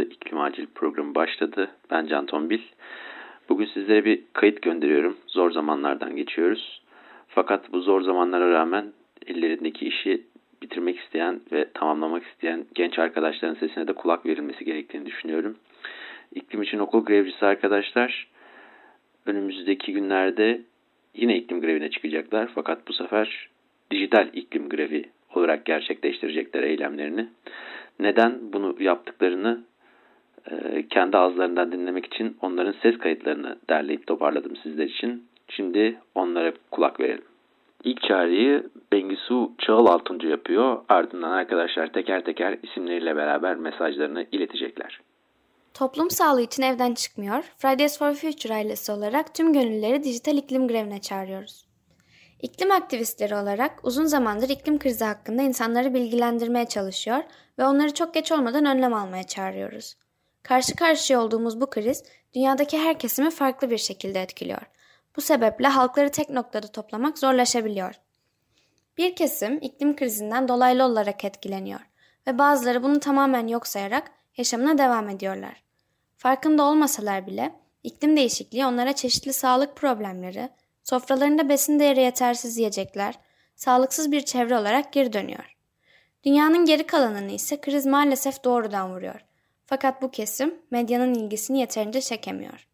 Ve İklim Acil programı başladı. Ben Can Tombil. Bugün sizlere bir kayıt gönderiyorum. Zor zamanlardan geçiyoruz. Fakat bu zor zamanlara rağmen ellerindeki işi bitirmek isteyen ve tamamlamak isteyen genç arkadaşların sesine de kulak verilmesi gerektiğini düşünüyorum. İklim için okul grevcisi arkadaşlar önümüzdeki günlerde yine iklim grevine çıkacaklar. Fakat bu sefer dijital iklim grevi olarak gerçekleştirecekler eylemlerini. Neden bunu yaptıklarını kendi ağızlarından dinlemek için onların ses kayıtlarını derleyip toparladım sizler için. Şimdi onlara kulak verelim. İlk çağrıyı Bengisu Çağıl Altuncu yapıyor. Ardından arkadaşlar teker teker isimleriyle beraber mesajlarını iletecekler. Toplum sağlığı için evden çıkmıyor, Fridays for Future ailesi olarak tüm gönüllüleri dijital iklim grevine çağırıyoruz. İklim aktivistleri olarak uzun zamandır iklim krizi hakkında insanları bilgilendirmeye çalışıyor ve onları çok geç olmadan önlem almaya çağırıyoruz. Karşı karşıya olduğumuz bu kriz dünyadaki her kesimi farklı bir şekilde etkiliyor. Bu sebeple halkları tek noktada toplamak zorlaşabiliyor. Bir kesim iklim krizinden dolaylı olarak etkileniyor ve bazıları bunu tamamen yok sayarak yaşamına devam ediyorlar. Farkında olmasalar bile iklim değişikliği onlara çeşitli sağlık problemleri, sofralarında besin değeri yetersiz yiyecekler, sağlıksız bir çevre olarak geri dönüyor. Dünyanın geri kalanını ise kriz maalesef doğrudan vuruyor. Fakat bu kesim medyanın ilgisini yeterince çekemiyor.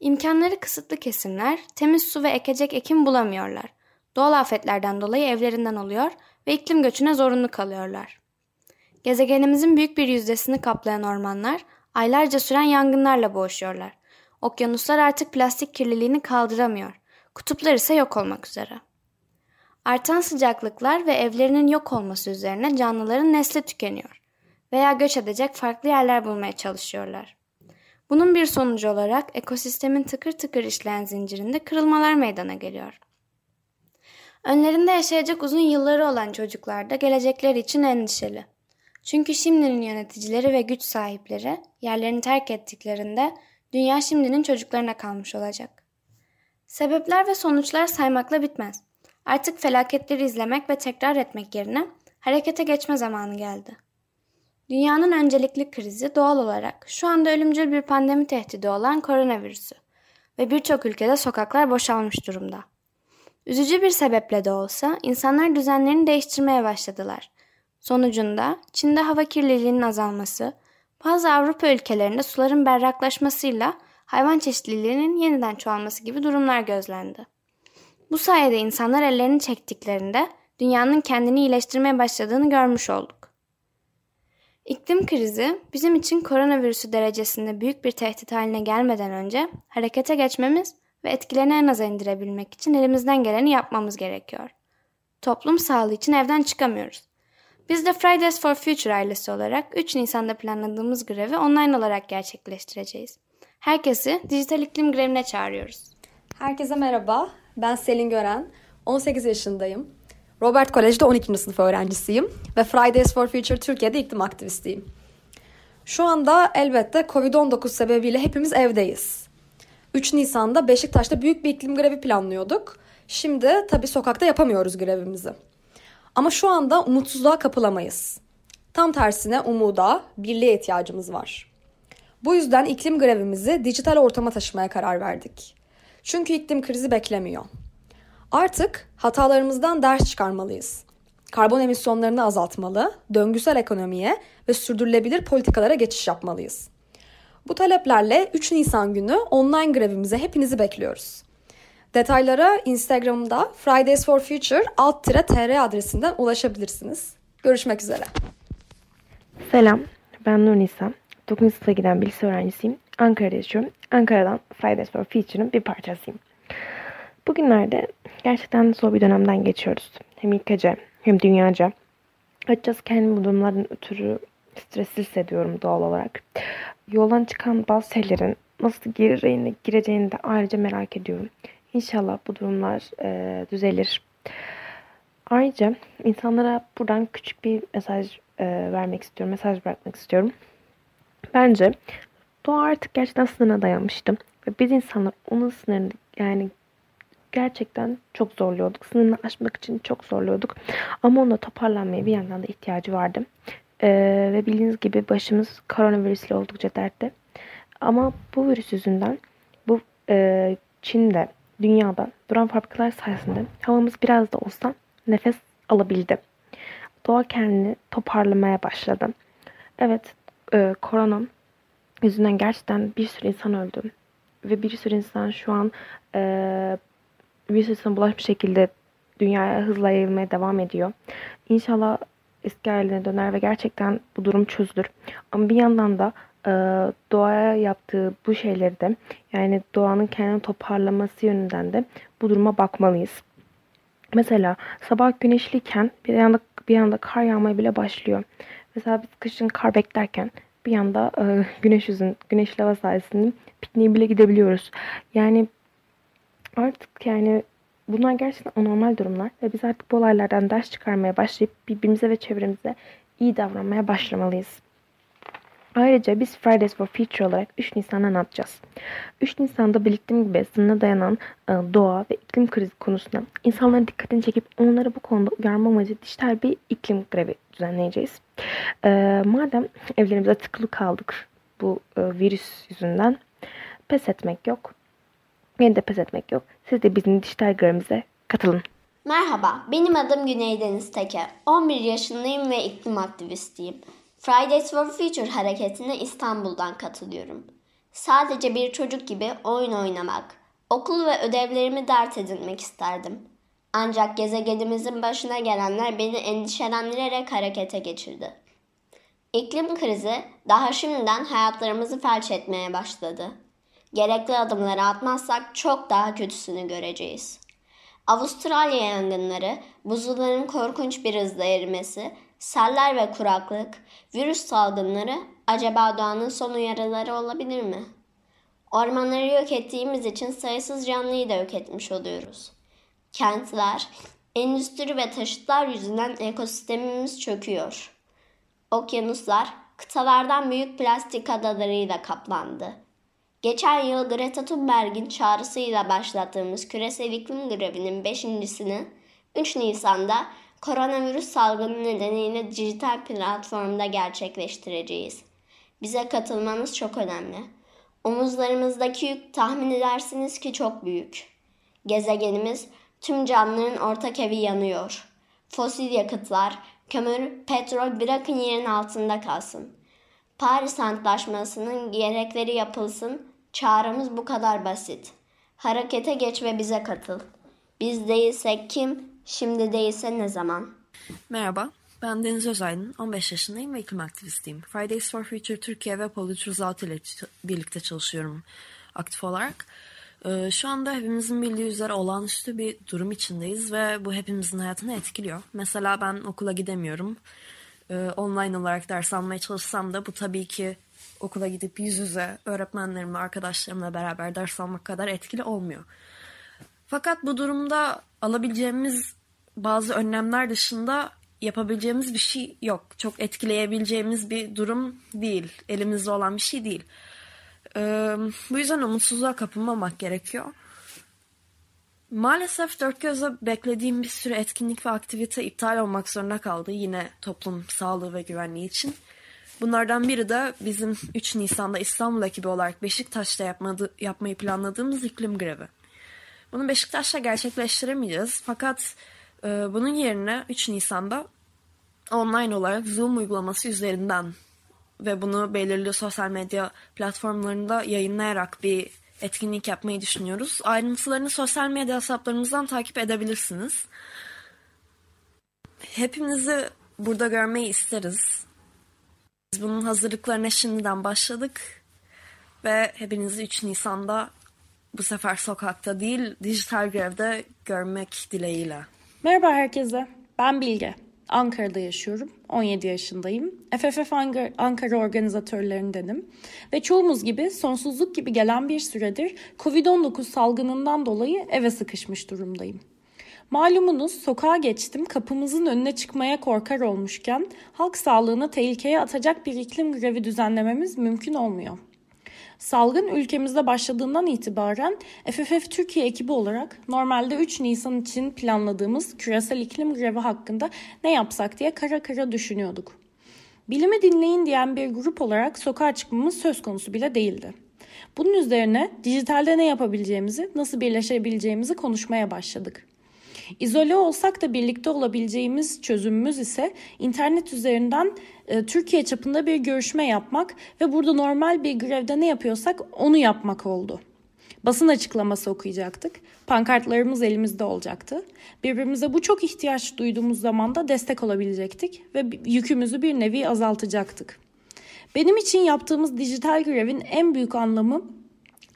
İmkanları kısıtlı kesimler temiz su ve ekecek ekim bulamıyorlar. Doğal afetlerden dolayı evlerinden oluyor ve iklim göçüne zorunlu kalıyorlar. Gezegenimizin büyük bir yüzdesini kaplayan ormanlar aylarca süren yangınlarla boğuşuyorlar. Okyanuslar artık plastik kirliliğini kaldıramıyor. Kutuplar ise yok olmak üzere. Artan sıcaklıklar ve evlerinin yok olması üzerine canlıların nesli tükeniyor veya göç edecek farklı yerler bulmaya çalışıyorlar. Bunun bir sonucu olarak ekosistemin tıkır tıkır işleyen zincirinde kırılmalar meydana geliyor. Önlerinde yaşayacak uzun yılları olan çocuklar da gelecekler için endişeli. Çünkü şimdinin yöneticileri ve güç sahipleri yerlerini terk ettiklerinde dünya şimdinin çocuklarına kalmış olacak. Sebepler ve sonuçlar saymakla bitmez. Artık felaketleri izlemek ve tekrar etmek yerine harekete geçme zamanı geldi. Dünyanın öncelikli krizi doğal olarak şu anda ölümcül bir pandemi tehdidi olan koronavirüsü ve birçok ülkede sokaklar boşalmış durumda. Üzücü bir sebeple de olsa insanlar düzenlerini değiştirmeye başladılar. Sonucunda Çin'de hava kirliliğinin azalması, bazı Avrupa ülkelerinde suların berraklaşmasıyla hayvan çeşitliliğinin yeniden çoğalması gibi durumlar gözlendi. Bu sayede insanlar ellerini çektiklerinde dünyanın kendini iyileştirmeye başladığını görmüş olduk. İklim krizi bizim için koronavirüsü derecesinde büyük bir tehdit haline gelmeden önce harekete geçmemiz ve etkilerini en aza indirebilmek için elimizden geleni yapmamız gerekiyor. Toplum sağlığı için evden çıkamıyoruz. Biz de Fridays for Future ailesi olarak 3 Nisan'da planladığımız grevi online olarak gerçekleştireceğiz. Herkesi dijital iklim grevine çağırıyoruz. Herkese merhaba. Ben Selin Gören. 18 yaşındayım. Robert Kolej'de 12. sınıf öğrencisiyim ve Fridays for Future Türkiye'de iklim aktivistiyim. Şu anda elbette Covid-19 sebebiyle hepimiz evdeyiz. 3 Nisan'da Beşiktaş'ta büyük bir iklim grevi planlıyorduk. Şimdi tabii sokakta yapamıyoruz grevimizi. Ama şu anda umutsuzluğa kapılamayız. Tam tersine umuda, birliğe ihtiyacımız var. Bu yüzden iklim grevimizi dijital ortama taşımaya karar verdik. Çünkü iklim krizi beklemiyor. Artık hatalarımızdan ders çıkarmalıyız. Karbon emisyonlarını azaltmalı, döngüsel ekonomiye ve sürdürülebilir politikalara geçiş yapmalıyız. Bu taleplerle 3 Nisan günü online grevimize hepinizi bekliyoruz. Detaylara Instagram'da Fridays for Future alt tr adresinden ulaşabilirsiniz. Görüşmek üzere. Selam, ben Nur Nisa. 9. sınıfa giden bir lise öğrencisiyim. Ankara'da yaşıyorum. Ankara'dan Fridays for Future'ın bir parçasıyım. Bugünlerde gerçekten zor bir dönemden geçiyoruz. Hem ülkece hem dünyaca. Açıkçası kendimi bu durumlardan ötürü stresli hissediyorum doğal olarak. Yoldan çıkan bazı şeylerin nasıl gireceğini, gireceğini de ayrıca merak ediyorum. İnşallah bu durumlar e, düzelir. Ayrıca insanlara buradan küçük bir mesaj e, vermek istiyorum, mesaj bırakmak istiyorum. Bence doğa artık gerçekten sınırına dayanmıştı. Ve biz insanlar onun sınırını yani gerçekten çok zorluyorduk. Sınırını aşmak için çok zorluyorduk. Ama onda toparlanmaya bir yandan da ihtiyacı vardı. Ee, ve bildiğiniz gibi başımız koronavirüsle oldukça dertte. Ama bu virüs yüzünden bu e, Çin'de, dünyada duran fabrikalar sayesinde havamız biraz da olsa nefes alabildi. Doğa kendini toparlamaya başladı. Evet, e, korona yüzünden gerçekten bir sürü insan öldü. Ve bir sürü insan şu an e, virüsün bulaşmış şekilde dünyaya hızla yayılmaya devam ediyor. İnşallah eski haline döner ve gerçekten bu durum çözülür. Ama bir yandan da e, doğaya yaptığı bu şeyleri de yani doğanın kendini toparlaması yönünden de bu duruma bakmalıyız. Mesela sabah güneşliyken bir yanda bir yanda kar yağmaya bile başlıyor. Mesela biz kışın kar beklerken bir yanda e, güneş yüzün, güneşli hava sayesinde pikniğe bile gidebiliyoruz. Yani artık yani bunlar gerçekten anormal durumlar ve biz artık bu olaylardan ders çıkarmaya başlayıp birbirimize ve çevremize iyi davranmaya başlamalıyız. Ayrıca biz Fridays for Future olarak 3 Nisan'da ne yapacağız? 3 Nisan'da belirttiğim gibi sınırına dayanan e, doğa ve iklim krizi konusunda insanların dikkatini çekip onları bu konuda uyarma amacı dijital bir iklim grevi düzenleyeceğiz. E, madem evlerimize tıkılı kaldık bu e, virüs yüzünden pes etmek yok. Beni de pes etmek yok. Siz de bizim dijital grevimize katılın. Merhaba, benim adım Güney Deniz Teke. 11 yaşındayım ve iklim aktivistiyim. Fridays for Future hareketine İstanbul'dan katılıyorum. Sadece bir çocuk gibi oyun oynamak, okul ve ödevlerimi dert edinmek isterdim. Ancak gezegenimizin başına gelenler beni endişelendirerek harekete geçirdi. İklim krizi daha şimdiden hayatlarımızı felç etmeye başladı. Gerekli adımları atmazsak çok daha kötüsünü göreceğiz. Avustralya yangınları, buzulların korkunç bir hızla erimesi, seller ve kuraklık, virüs salgınları acaba doğanın son uyarıları olabilir mi? Ormanları yok ettiğimiz için sayısız canlıyı da yok etmiş oluyoruz. Kentler, endüstri ve taşıtlar yüzünden ekosistemimiz çöküyor. Okyanuslar, kıtalardan büyük plastik adalarıyla kaplandı. Geçen yıl Greta Thunberg'in çağrısıyla başlattığımız küresel iklim grevinin beşincisini 3 Nisan'da koronavirüs salgını nedeniyle dijital platformda gerçekleştireceğiz. Bize katılmanız çok önemli. Omuzlarımızdaki yük tahmin edersiniz ki çok büyük. Gezegenimiz tüm canlıların ortak evi yanıyor. Fosil yakıtlar, kömür, petrol bırakın yerin altında kalsın. Paris Antlaşması'nın gerekleri yapılsın. Çağrımız bu kadar basit. Harekete geç ve bize katıl. Biz değilsek kim, şimdi değilse ne zaman? Merhaba, ben Deniz Özaydın, 15 yaşındayım ve iklim aktivistiyim. Fridays for Future Türkiye ve Pollute Result ile birlikte çalışıyorum aktif olarak. Ee, şu anda hepimizin bildiği üzere olağanüstü bir durum içindeyiz ve bu hepimizin hayatını etkiliyor. Mesela ben okula gidemiyorum. Ee, online olarak ders almaya çalışsam da bu tabii ki okula gidip yüz yüze öğretmenlerimle, arkadaşlarımla beraber ders almak kadar etkili olmuyor. Fakat bu durumda alabileceğimiz bazı önlemler dışında yapabileceğimiz bir şey yok. Çok etkileyebileceğimiz bir durum değil. Elimizde olan bir şey değil. Ee, bu yüzden umutsuzluğa kapılmamak gerekiyor. Maalesef dört gözle beklediğim bir sürü etkinlik ve aktivite iptal olmak zorunda kaldı. Yine toplum sağlığı ve güvenliği için. Bunlardan biri de bizim 3 Nisan'da İstanbul ekibi olarak Beşiktaş'ta yapmadı, yapmayı planladığımız iklim grevi. Bunu Beşiktaş'ta gerçekleştiremeyeceğiz. Fakat e, bunun yerine 3 Nisan'da online olarak Zoom uygulaması üzerinden ve bunu belirli sosyal medya platformlarında yayınlayarak bir etkinlik yapmayı düşünüyoruz. Ayrıntılarını sosyal medya hesaplarımızdan takip edebilirsiniz. Hepinizi burada görmeyi isteriz. Bunun hazırlıklarına şimdiden başladık ve hepinizi 3 Nisan'da bu sefer sokakta değil dijital grevde görmek dileğiyle. Merhaba herkese. Ben Bilge. Ankara'da yaşıyorum. 17 yaşındayım. FFF Ankara organizatörlerindenim. Ve çoğumuz gibi sonsuzluk gibi gelen bir süredir Covid-19 salgınından dolayı eve sıkışmış durumdayım. Malumunuz sokağa geçtim kapımızın önüne çıkmaya korkar olmuşken halk sağlığını tehlikeye atacak bir iklim grevi düzenlememiz mümkün olmuyor. Salgın ülkemizde başladığından itibaren FFF Türkiye ekibi olarak normalde 3 Nisan için planladığımız küresel iklim grevi hakkında ne yapsak diye kara kara düşünüyorduk. Bilimi dinleyin diyen bir grup olarak sokağa çıkmamız söz konusu bile değildi. Bunun üzerine dijitalde ne yapabileceğimizi, nasıl birleşebileceğimizi konuşmaya başladık. İzole olsak da birlikte olabileceğimiz çözümümüz ise internet üzerinden e, Türkiye çapında bir görüşme yapmak ve burada normal bir grevde ne yapıyorsak onu yapmak oldu. Basın açıklaması okuyacaktık. Pankartlarımız elimizde olacaktı. Birbirimize bu çok ihtiyaç duyduğumuz zaman da destek olabilecektik ve yükümüzü bir nevi azaltacaktık. Benim için yaptığımız dijital grevin en büyük anlamı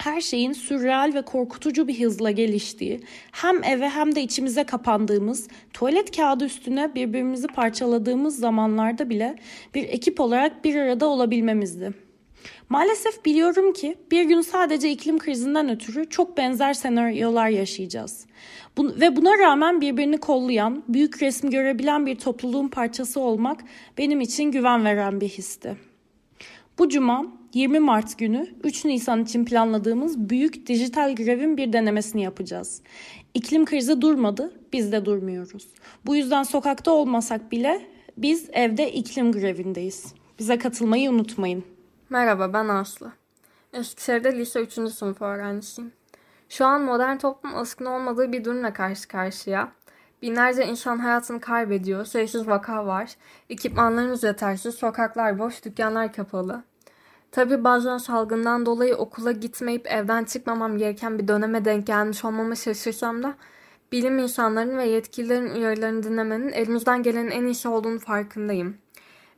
her şeyin sürreal ve korkutucu bir hızla geliştiği, hem eve hem de içimize kapandığımız, tuvalet kağıdı üstüne birbirimizi parçaladığımız zamanlarda bile bir ekip olarak bir arada olabilmemizdi. Maalesef biliyorum ki bir gün sadece iklim krizinden ötürü çok benzer senaryolar yaşayacağız. Bu, ve buna rağmen birbirini kollayan, büyük resim görebilen bir topluluğun parçası olmak benim için güven veren bir histi. Bu cuma 20 Mart günü 3 Nisan için planladığımız büyük dijital grevin bir denemesini yapacağız. İklim krizi durmadı, biz de durmuyoruz. Bu yüzden sokakta olmasak bile biz evde iklim grevindeyiz. Bize katılmayı unutmayın. Merhaba ben Aslı. Eskişehir'de lise 3. sınıf öğrencisiyim. Şu an modern toplum alışkın olmadığı bir durumla karşı karşıya. Binlerce insan hayatını kaybediyor, sayısız vaka var, ekipmanlarımız yetersiz, sokaklar boş, dükkanlar kapalı. Tabi bazen salgından dolayı okula gitmeyip evden çıkmamam gereken bir döneme denk gelmiş olmama şaşırsam da bilim insanlarının ve yetkililerin uyarılarını dinlemenin elimizden gelenin en iyisi olduğunu farkındayım.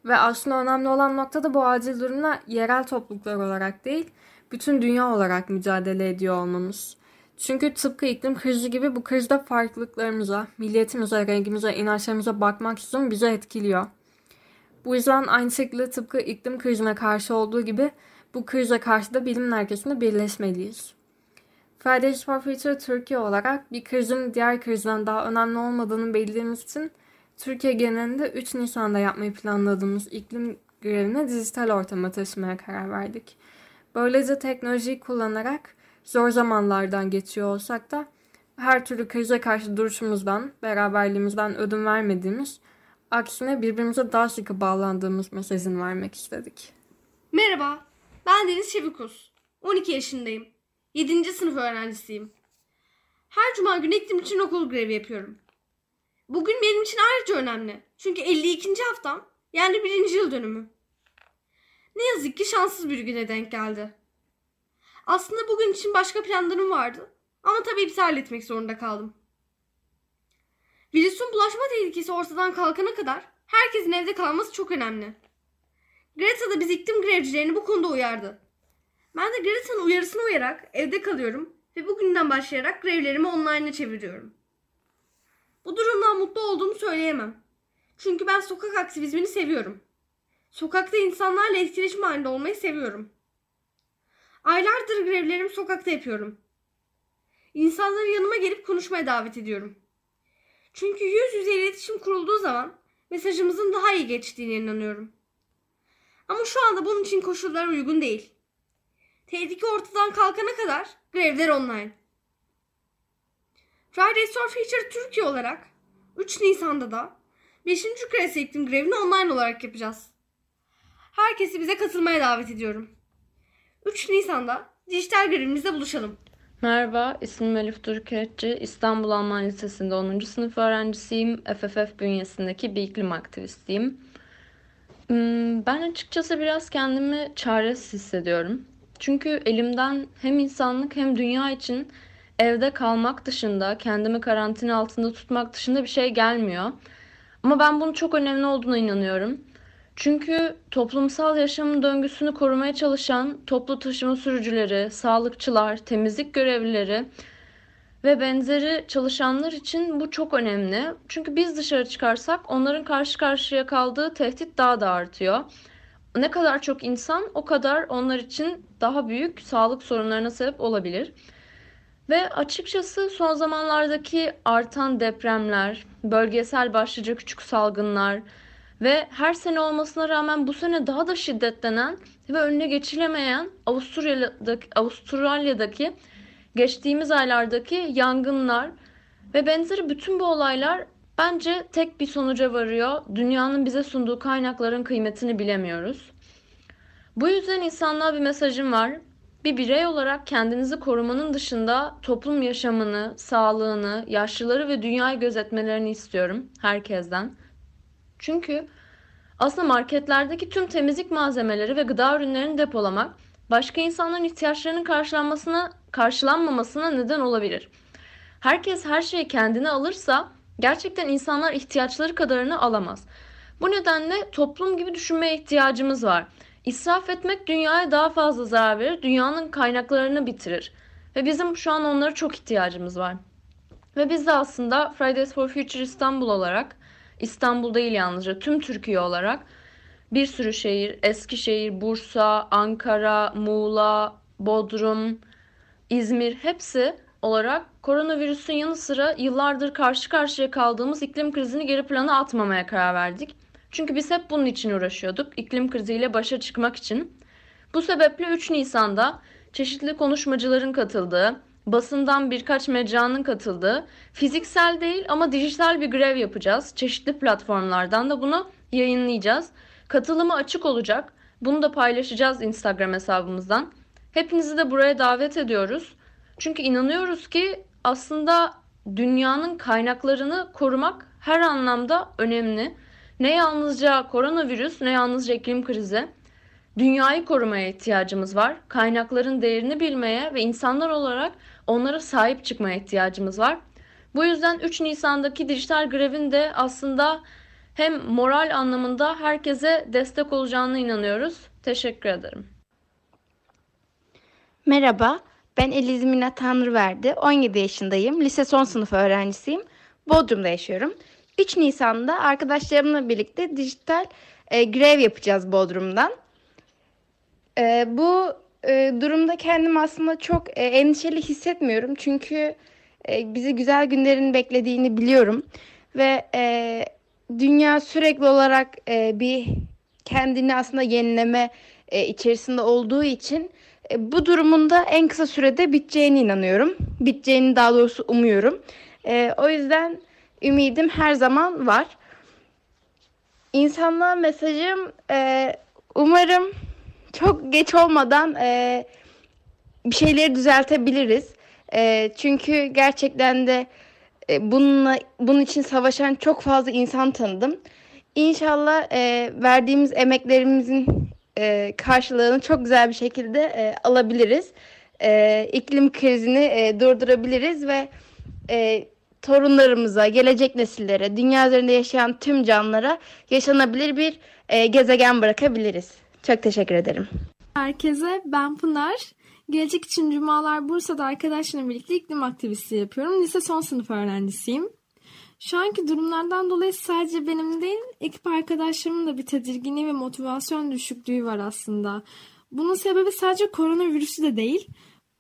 Ve aslında önemli olan nokta da bu acil durumla yerel topluluklar olarak değil, bütün dünya olarak mücadele ediyor olmamız. Çünkü tıpkı iklim krizi gibi bu krizde farklılıklarımıza, milliyetimize, rengimize, inançlarımıza bakmaksızın bize etkiliyor. Bu yüzden aynı şekilde tıpkı iklim krizine karşı olduğu gibi bu krize karşı da bilim merkezinde birleşmeliyiz. Fridays for Future Türkiye olarak bir krizin diğer krizden daha önemli olmadığını belirttiğimiz için Türkiye genelinde 3 Nisan'da yapmayı planladığımız iklim grevini dijital ortama taşımaya karar verdik. Böylece teknolojiyi kullanarak zor zamanlardan geçiyor olsak da her türlü krize karşı duruşumuzdan, beraberliğimizden ödün vermediğimiz Aksine birbirimize daha sıkı bağlandığımız mesajını vermek istedik. Merhaba, ben Deniz Çevikus. 12 yaşındayım. 7. sınıf öğrencisiyim. Her cuma günü iklim için okul grevi yapıyorum. Bugün benim için ayrıca önemli. Çünkü 52. haftam yani birinci yıl dönümü. Ne yazık ki şanssız bir güne denk geldi. Aslında bugün için başka planlarım vardı. Ama tabii iptal etmek zorunda kaldım. Virüsün bulaşma tehlikesi ortadan kalkana kadar herkesin evde kalması çok önemli. Greta da biz iklim grevcilerini bu konuda uyardı. Ben de Greta'nın uyarısına uyarak evde kalıyorum ve bugünden başlayarak grevlerimi online'a çeviriyorum. Bu durumdan mutlu olduğumu söyleyemem. Çünkü ben sokak aktivizmini seviyorum. Sokakta insanlarla etkileşim halinde olmayı seviyorum. Aylardır grevlerimi sokakta yapıyorum. İnsanları yanıma gelip konuşmaya davet ediyorum. Çünkü yüz yüze iletişim kurulduğu zaman mesajımızın daha iyi geçtiğine inanıyorum. Ama şu anda bunun için koşullar uygun değil. Tehlike ortadan kalkana kadar grevler online. Fridays for Future Türkiye olarak 3 Nisan'da da 5. küresel iklim grevini online olarak yapacağız. Herkesi bize katılmaya davet ediyorum. 3 Nisan'da dijital grevimizde buluşalım. Merhaba, ismim Elif Durketçi. İstanbul Alman Lisesi'nde 10. sınıf öğrencisiyim. FFF bünyesindeki bir iklim aktivistiyim. Hmm, ben açıkçası biraz kendimi çaresiz hissediyorum. Çünkü elimden hem insanlık hem dünya için evde kalmak dışında, kendimi karantina altında tutmak dışında bir şey gelmiyor. Ama ben bunun çok önemli olduğuna inanıyorum. Çünkü toplumsal yaşamın döngüsünü korumaya çalışan toplu taşıma sürücüleri, sağlıkçılar, temizlik görevlileri ve benzeri çalışanlar için bu çok önemli. Çünkü biz dışarı çıkarsak onların karşı karşıya kaldığı tehdit daha da artıyor. Ne kadar çok insan o kadar onlar için daha büyük sağlık sorunlarına sebep olabilir. Ve açıkçası son zamanlardaki artan depremler, bölgesel başlıca küçük salgınlar ve her sene olmasına rağmen bu sene daha da şiddetlenen ve önüne geçilemeyen Avustralya'daki, Avustralya'daki geçtiğimiz aylardaki yangınlar ve benzeri bütün bu olaylar bence tek bir sonuca varıyor. Dünyanın bize sunduğu kaynakların kıymetini bilemiyoruz. Bu yüzden insanlığa bir mesajım var. Bir birey olarak kendinizi korumanın dışında toplum yaşamını, sağlığını, yaşlıları ve dünyayı gözetmelerini istiyorum herkesten. Çünkü aslında marketlerdeki tüm temizlik malzemeleri ve gıda ürünlerini depolamak başka insanların ihtiyaçlarının karşılanmasına, karşılanmamasına neden olabilir. Herkes her şeyi kendine alırsa gerçekten insanlar ihtiyaçları kadarını alamaz. Bu nedenle toplum gibi düşünmeye ihtiyacımız var. İsraf etmek dünyaya daha fazla zarar verir, dünyanın kaynaklarını bitirir. Ve bizim şu an onlara çok ihtiyacımız var. Ve biz de aslında Fridays for Future İstanbul olarak, İstanbul değil yalnızca tüm Türkiye olarak bir sürü şehir, Eskişehir, Bursa, Ankara, Muğla, Bodrum, İzmir hepsi olarak koronavirüsün yanı sıra yıllardır karşı karşıya kaldığımız iklim krizini geri plana atmamaya karar verdik. Çünkü biz hep bunun için uğraşıyorduk. iklim kriziyle başa çıkmak için. Bu sebeple 3 Nisan'da çeşitli konuşmacıların katıldığı, basından birkaç mecranın katıldığı, fiziksel değil ama dijital bir grev yapacağız. Çeşitli platformlardan da bunu yayınlayacağız. Katılımı açık olacak. Bunu da paylaşacağız Instagram hesabımızdan. Hepinizi de buraya davet ediyoruz. Çünkü inanıyoruz ki aslında dünyanın kaynaklarını korumak her anlamda önemli. Ne yalnızca koronavirüs ne yalnızca iklim krizi. Dünyayı korumaya ihtiyacımız var. Kaynakların değerini bilmeye ve insanlar olarak onlara sahip çıkmaya ihtiyacımız var. Bu yüzden 3 Nisan'daki dijital grevin de aslında hem moral anlamında herkese destek olacağına inanıyoruz. Teşekkür ederim. Merhaba, ben Eliz Mina Tanrıverdi. 17 yaşındayım. Lise son sınıf öğrencisiyim. Bodrum'da yaşıyorum. 3 Nisan'da arkadaşlarımla birlikte dijital e, grev yapacağız Bodrum'dan. E, bu e, durumda kendimi aslında çok e, endişeli hissetmiyorum. Çünkü e, bizi güzel günlerin beklediğini biliyorum. Ve e, dünya sürekli olarak e, bir kendini aslında yenileme e, içerisinde olduğu için e, bu durumun da en kısa sürede biteceğine inanıyorum. Biteceğini daha doğrusu umuyorum. E, o yüzden ümidim her zaman var. İnsanlığa mesajım e, umarım çok geç olmadan e, bir şeyleri düzeltebiliriz. E, çünkü gerçekten de e, bununla bunun için savaşan çok fazla insan tanıdım. İnşallah e, verdiğimiz emeklerimizin e, karşılığını çok güzel bir şekilde e, alabiliriz. E, iklim krizini e, durdurabiliriz ve e, torunlarımıza, gelecek nesillere, dünya üzerinde yaşayan tüm canlılara yaşanabilir bir e, gezegen bırakabiliriz. Çok teşekkür ederim. Herkese ben Pınar. Gelecek için Cumalar Bursa'da arkadaşlarımla birlikte iklim aktivisti yapıyorum. Lise son sınıf öğrencisiyim. Şu anki durumlardan dolayı sadece benim değil, ekip arkadaşlarımın da bir tedirginliği ve motivasyon düşüklüğü var aslında. Bunun sebebi sadece koronavirüsü de değil,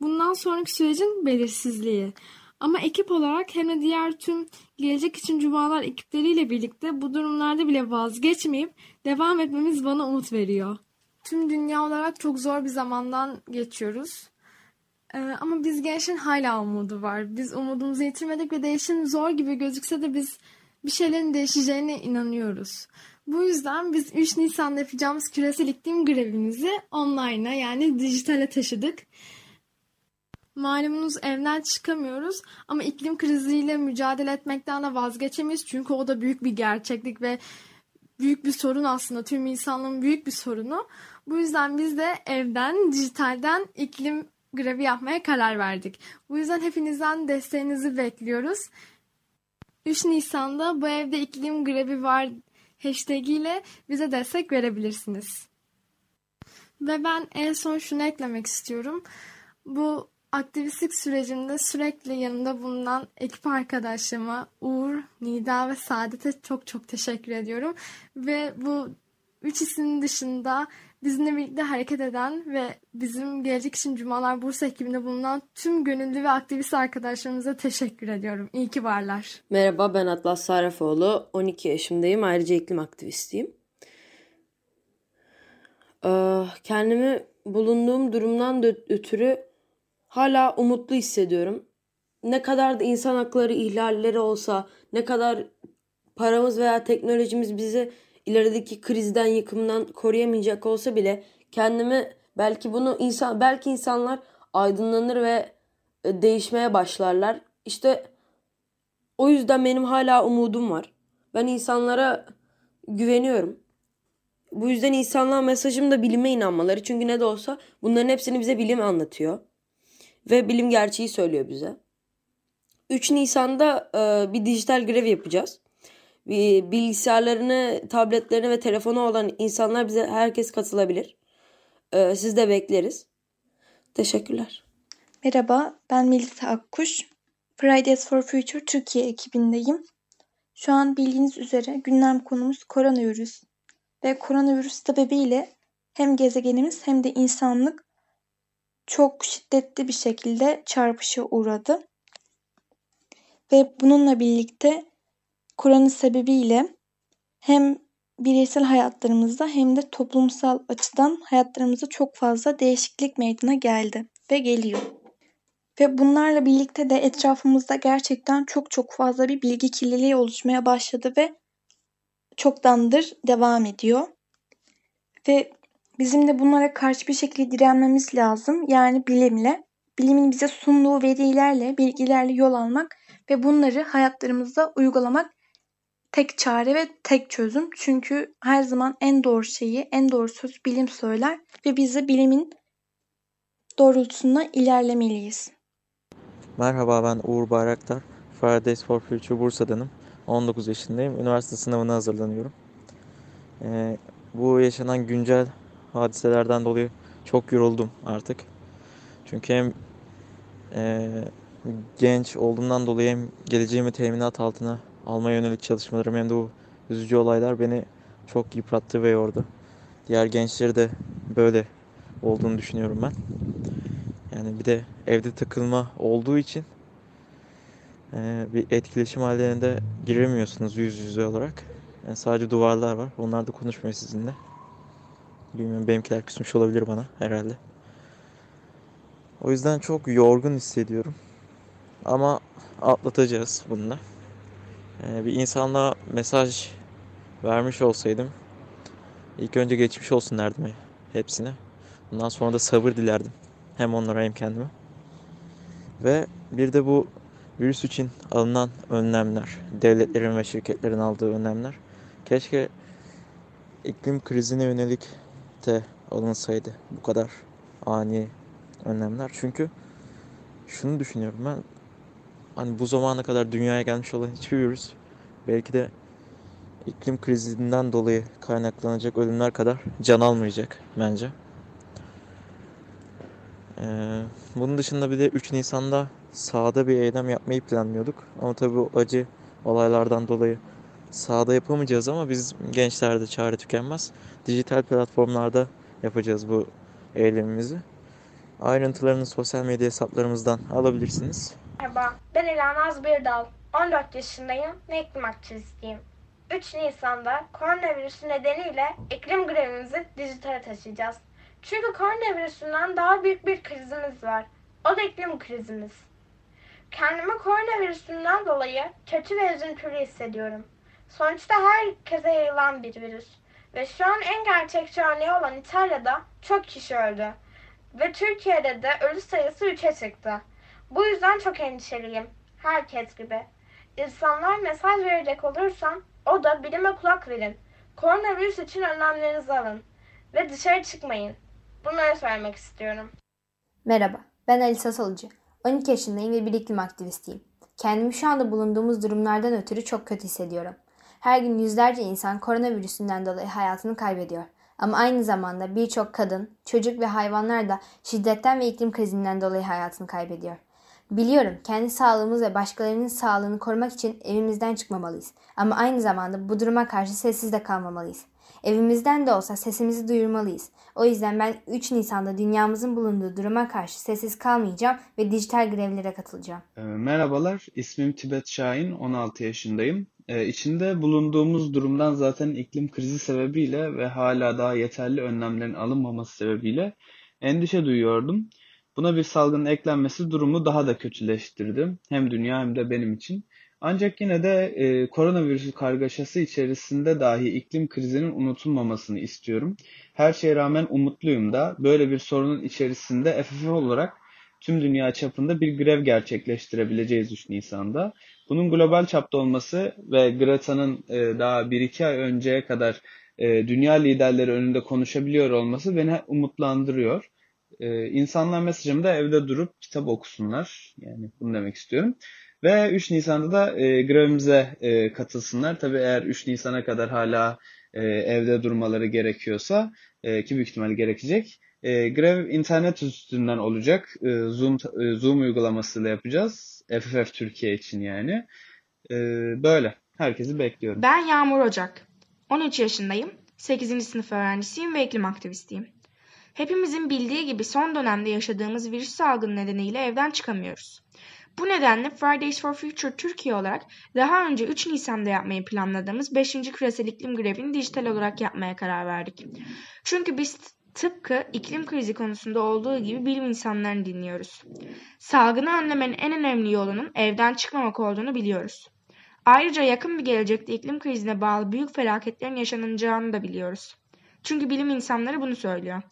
bundan sonraki sürecin belirsizliği. Ama ekip olarak hem de diğer tüm gelecek için cumalar ekipleriyle birlikte bu durumlarda bile vazgeçmeyip devam etmemiz bana umut veriyor. Tüm dünya olarak çok zor bir zamandan geçiyoruz. Ee, ama biz gençlerin hala umudu var. Biz umudumuzu yitirmedik ve değişim zor gibi gözükse de biz bir şeylerin değişeceğine inanıyoruz. Bu yüzden biz 3 Nisan'da yapacağımız küresel iklim grevimizi online'a yani dijitale taşıdık. Malumunuz evden çıkamıyoruz ama iklim kriziyle mücadele etmekten de vazgeçemeyiz. Çünkü o da büyük bir gerçeklik ve büyük bir sorun aslında. Tüm insanlığın büyük bir sorunu. Bu yüzden biz de evden, dijitalden iklim grevi yapmaya karar verdik. Bu yüzden hepinizden desteğinizi bekliyoruz. 3 Nisan'da bu evde iklim grevi var hashtag ile bize destek verebilirsiniz. Ve ben en son şunu eklemek istiyorum. Bu aktivistlik sürecimde sürekli yanımda bulunan ekip arkadaşlarıma Uğur, Nida ve Saadet'e çok çok teşekkür ediyorum. Ve bu üç ismin dışında bizimle birlikte hareket eden ve bizim Gelecek için Cumalar Bursa ekibinde bulunan tüm gönüllü ve aktivist arkadaşlarımıza teşekkür ediyorum. İyi ki varlar. Merhaba ben Atlas Sarafoğlu. 12 yaşındayım. Ayrıca iklim aktivistiyim. Ee, kendimi bulunduğum durumdan ötürü hala umutlu hissediyorum. Ne kadar da insan hakları ihlalleri olsa, ne kadar paramız veya teknolojimiz bizi ilerideki krizden, yıkımdan koruyamayacak olsa bile kendimi belki bunu insan belki insanlar aydınlanır ve e, değişmeye başlarlar. İşte o yüzden benim hala umudum var. Ben insanlara güveniyorum. Bu yüzden insanlığa mesajım da bilime inanmaları. Çünkü ne de olsa bunların hepsini bize bilim anlatıyor. Ve bilim gerçeği söylüyor bize. 3 Nisan'da e, bir dijital grev yapacağız. Bilgisayarlarını, tabletlerini ve telefonu olan insanlar bize herkes katılabilir. E, siz de bekleriz. Teşekkürler. Merhaba, ben Melisa Akkuş. Fridays for Future Türkiye ekibindeyim. Şu an bildiğiniz üzere gündem konumuz koronavirüs. Ve koronavirüs sebebiyle hem gezegenimiz hem de insanlık çok şiddetli bir şekilde çarpışa uğradı. Ve bununla birlikte korona sebebiyle hem bireysel hayatlarımızda hem de toplumsal açıdan hayatlarımızda çok fazla değişiklik meydana geldi ve geliyor. Ve bunlarla birlikte de etrafımızda gerçekten çok çok fazla bir bilgi kirliliği oluşmaya başladı ve çoktandır devam ediyor. Ve bizim de bunlara karşı bir şekilde direnmemiz lazım. Yani bilimle, bilimin bize sunduğu verilerle, bilgilerle yol almak ve bunları hayatlarımızda uygulamak tek çare ve tek çözüm. Çünkü her zaman en doğru şeyi, en doğru söz bilim söyler ve biz bilimin doğrultusunda ilerlemeliyiz. Merhaba ben Uğur Bayraktar. Fridays for Future Bursa'danım. 19 yaşındayım. Üniversite sınavına hazırlanıyorum. Ee, bu yaşanan güncel hadiselerden dolayı çok yoruldum artık. Çünkü hem e, genç olduğumdan dolayı hem geleceğimi teminat altına almaya yönelik çalışmalarım hem de bu üzücü olaylar beni çok yıprattı ve yordu. Diğer gençleri de böyle olduğunu düşünüyorum ben. Yani bir de evde takılma olduğu için e, bir etkileşim hallerinde giremiyorsunuz yüz yüze olarak. Yani sadece duvarlar var. Onlar da konuşmuyor sizinle. Bilmiyorum benimkiler küsmüş olabilir bana herhalde. O yüzden çok yorgun hissediyorum. Ama atlatacağız bunu da. Ee, bir insanlığa mesaj vermiş olsaydım ilk önce geçmiş olsun derdim hepsine. Bundan sonra da sabır dilerdim. Hem onlara hem kendime. Ve bir de bu virüs için alınan önlemler, devletlerin ve şirketlerin aldığı önlemler keşke iklim krizine yönelik de alınsaydı bu kadar ani önlemler. Çünkü şunu düşünüyorum ben hani bu zamana kadar dünyaya gelmiş olan hiçbir virüs belki de iklim krizinden dolayı kaynaklanacak ölümler kadar can almayacak bence. Ee, bunun dışında bir de 3 Nisan'da sahada bir eylem yapmayı planlıyorduk. Ama tabii bu acı olaylardan dolayı sahada yapamayacağız ama biz gençlerde çare tükenmez. Dijital platformlarda yapacağız bu eylemimizi. Ayrıntılarını sosyal medya hesaplarımızdan alabilirsiniz. Merhaba, ben İlhanaz Birdal. 14 yaşındayım ve iklim aktivistiyim. 3 Nisan'da koronavirüsü nedeniyle iklim grevimizi dijitale taşıyacağız. Çünkü koronavirüsünden daha büyük bir krizimiz var. O da iklim krizimiz. Kendimi koronavirüsünden dolayı kötü ve üzüntülü hissediyorum. Sonuçta herkese yayılan bir virüs. Ve şu an en gerçekçi örneği olan İtalya'da çok kişi öldü. Ve Türkiye'de de ölü sayısı 3'e çıktı. Bu yüzden çok endişeliyim. Herkes gibi. İnsanlar mesaj verecek olursam o da bilime kulak verin. Koronavirüs için önlemlerinizi alın. Ve dışarı çıkmayın. Bunları söylemek istiyorum. Merhaba, ben Alisa Salıcı. 12 yaşındayım ve bir iklim aktivistiyim. Kendimi şu anda bulunduğumuz durumlardan ötürü çok kötü hissediyorum. Her gün yüzlerce insan koronavirüsünden dolayı hayatını kaybediyor. Ama aynı zamanda birçok kadın, çocuk ve hayvanlar da şiddetten ve iklim krizinden dolayı hayatını kaybediyor. Biliyorum kendi sağlığımız ve başkalarının sağlığını korumak için evimizden çıkmamalıyız. Ama aynı zamanda bu duruma karşı sessiz de kalmamalıyız. Evimizden de olsa sesimizi duyurmalıyız. O yüzden ben 3 Nisan'da dünyamızın bulunduğu duruma karşı sessiz kalmayacağım ve dijital grevlere katılacağım. E, merhabalar, ismim Tibet Şahin, 16 yaşındayım. Ee, içinde bulunduğumuz durumdan zaten iklim krizi sebebiyle ve hala daha yeterli önlemlerin alınmaması sebebiyle endişe duyuyordum. Buna bir salgının eklenmesi durumu daha da kötüleştirdi. Hem dünya hem de benim için. Ancak yine de e, koronavirüs kargaşası içerisinde dahi iklim krizinin unutulmamasını istiyorum. Her şeye rağmen umutluyum da böyle bir sorunun içerisinde FFF olarak tüm dünya çapında bir grev gerçekleştirebileceğiz 3 Nisan'da. Bunun global çapta olması ve Greta'nın e, daha 1-2 ay önceye kadar e, dünya liderleri önünde konuşabiliyor olması beni umutlandırıyor. E, insanlar mesajımı da evde durup kitap okusunlar. Yani bunu demek istiyorum. Ve 3 Nisan'da da e, grevimize e, katılsınlar. Tabii eğer 3 Nisan'a kadar hala e, evde durmaları gerekiyorsa e, ki büyük ihtimal gerekecek. E, grev internet üstünden olacak. E, Zoom e, Zoom uygulamasıyla yapacağız. FFF Türkiye için yani. E, böyle. Herkesi bekliyorum. Ben Yağmur Ocak. 13 yaşındayım. 8. sınıf öğrencisiyim ve iklim aktivistiyim. Hepimizin bildiği gibi son dönemde yaşadığımız virüs salgını nedeniyle evden çıkamıyoruz. Bu nedenle Fridays for Future Türkiye olarak daha önce 3 Nisan'da yapmayı planladığımız 5. küresel iklim grevini dijital olarak yapmaya karar verdik. Çünkü biz tıpkı iklim krizi konusunda olduğu gibi bilim insanlarını dinliyoruz. Salgını önlemenin en önemli yolunun evden çıkmamak olduğunu biliyoruz. Ayrıca yakın bir gelecekte iklim krizine bağlı büyük felaketlerin yaşanacağını da biliyoruz. Çünkü bilim insanları bunu söylüyor.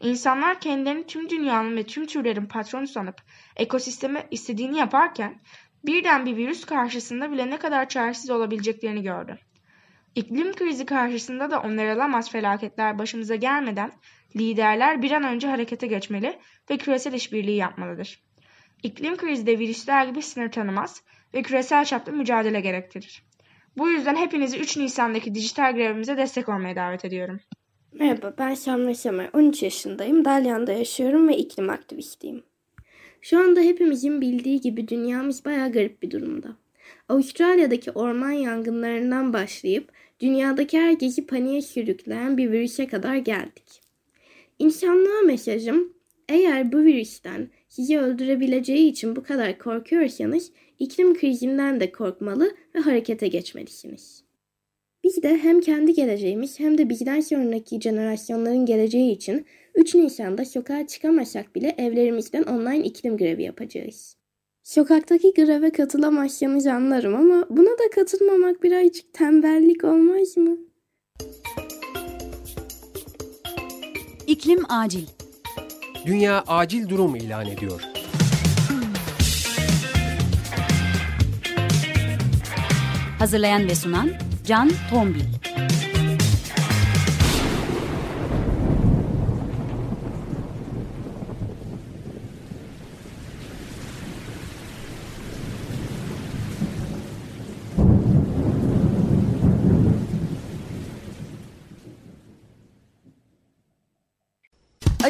İnsanlar kendilerini tüm dünyanın ve tüm türlerin patronu sanıp ekosisteme istediğini yaparken birden bir virüs karşısında bile ne kadar çaresiz olabileceklerini gördü. İklim krizi karşısında da onarılamaz felaketler başımıza gelmeden liderler bir an önce harekete geçmeli ve küresel işbirliği yapmalıdır. İklim krizi de virüsler gibi sınır tanımaz ve küresel çapta mücadele gerektirir. Bu yüzden hepinizi 3 Nisan'daki dijital grevimize destek olmaya davet ediyorum. Merhaba ben Şamla Şamar. 13 yaşındayım. Dalyan'da yaşıyorum ve iklim aktivistiyim. Şu anda hepimizin bildiği gibi dünyamız bayağı garip bir durumda. Avustralya'daki orman yangınlarından başlayıp dünyadaki herkesi paniğe sürükleyen bir virüse kadar geldik. İnsanlığa mesajım eğer bu virüsten sizi öldürebileceği için bu kadar korkuyorsanız iklim krizinden de korkmalı ve harekete geçmelisiniz. Biz de hem kendi geleceğimiz hem de bizden sonraki jenerasyonların geleceği için 3 Nisan'da sokağa çıkamasak bile evlerimizden online iklim grevi yapacağız. Sokaktaki greve katılamazsanız anlarım ama buna da katılmamak birazcık tembellik olmaz mı? İklim acil. Dünya acil durum ilan ediyor. Hazırlayan ve sunan Can Tombil.